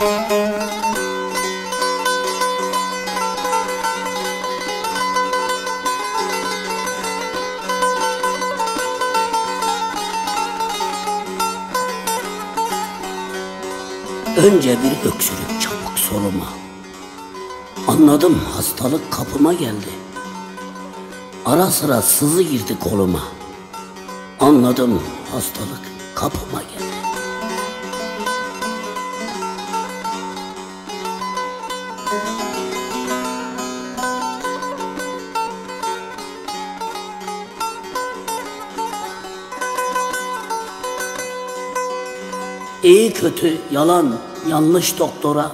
Önce bir öksürük çabuk soluma. Anladım hastalık kapıma geldi. Ara sıra sızı girdi koluma. Anladım hastalık kapıma geldi. İyi kötü, yalan, yanlış doktora.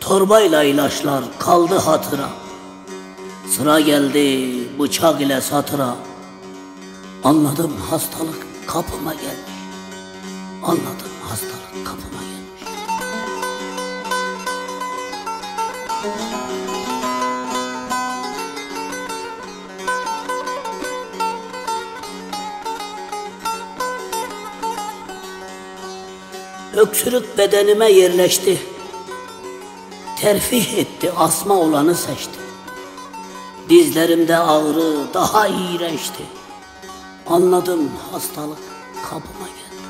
Torbayla ilaçlar kaldı hatıra. Sıra geldi bıçak ile satıra. Anladım hastalık kapıma gelmiş. Anladım hastalık kapıma gelmiş. Öksürük bedenime yerleşti. Terfih etti, asma olanı seçti. Dizlerimde ağrı daha iğrençti. Anladım hastalık kapıma geldi.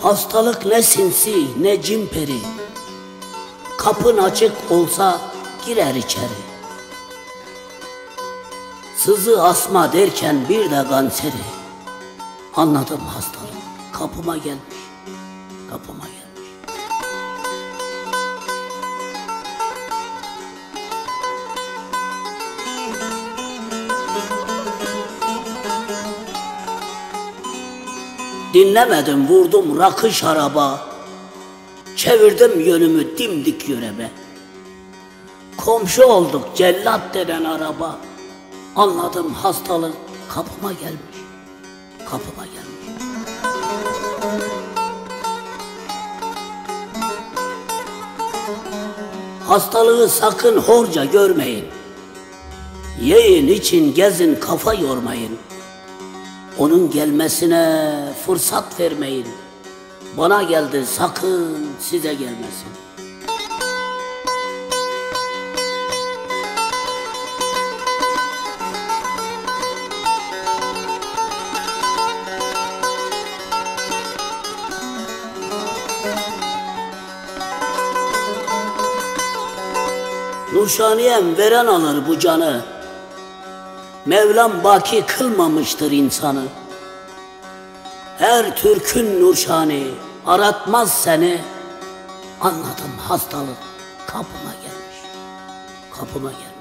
Hastalık ne sinsi ne cimperi. Kapın açık olsa girer içeri. Sızı asma derken bir de kanseri. Anladım hastalık kapıma gelmiş. Kapıma gelmiş. Dinlemedim vurdum rakı şaraba. Çevirdim yönümü dimdik yörebe. Komşu olduk cellat denen araba. Anladım hastalık kapıma gelmiş. Kapıma gelmiş. Hastalığı sakın horca görmeyin. Yiyin için gezin kafa yormayın. Onun gelmesine fırsat vermeyin. Bana geldi sakın size gelmesin. Nurşaniyem veren alır bu canı. Mevlam baki kılmamıştır insanı. Her Türk'ün nurşani aratmaz seni. Anladım hastalık kapıma gelmiş. Kapıma gelmiş.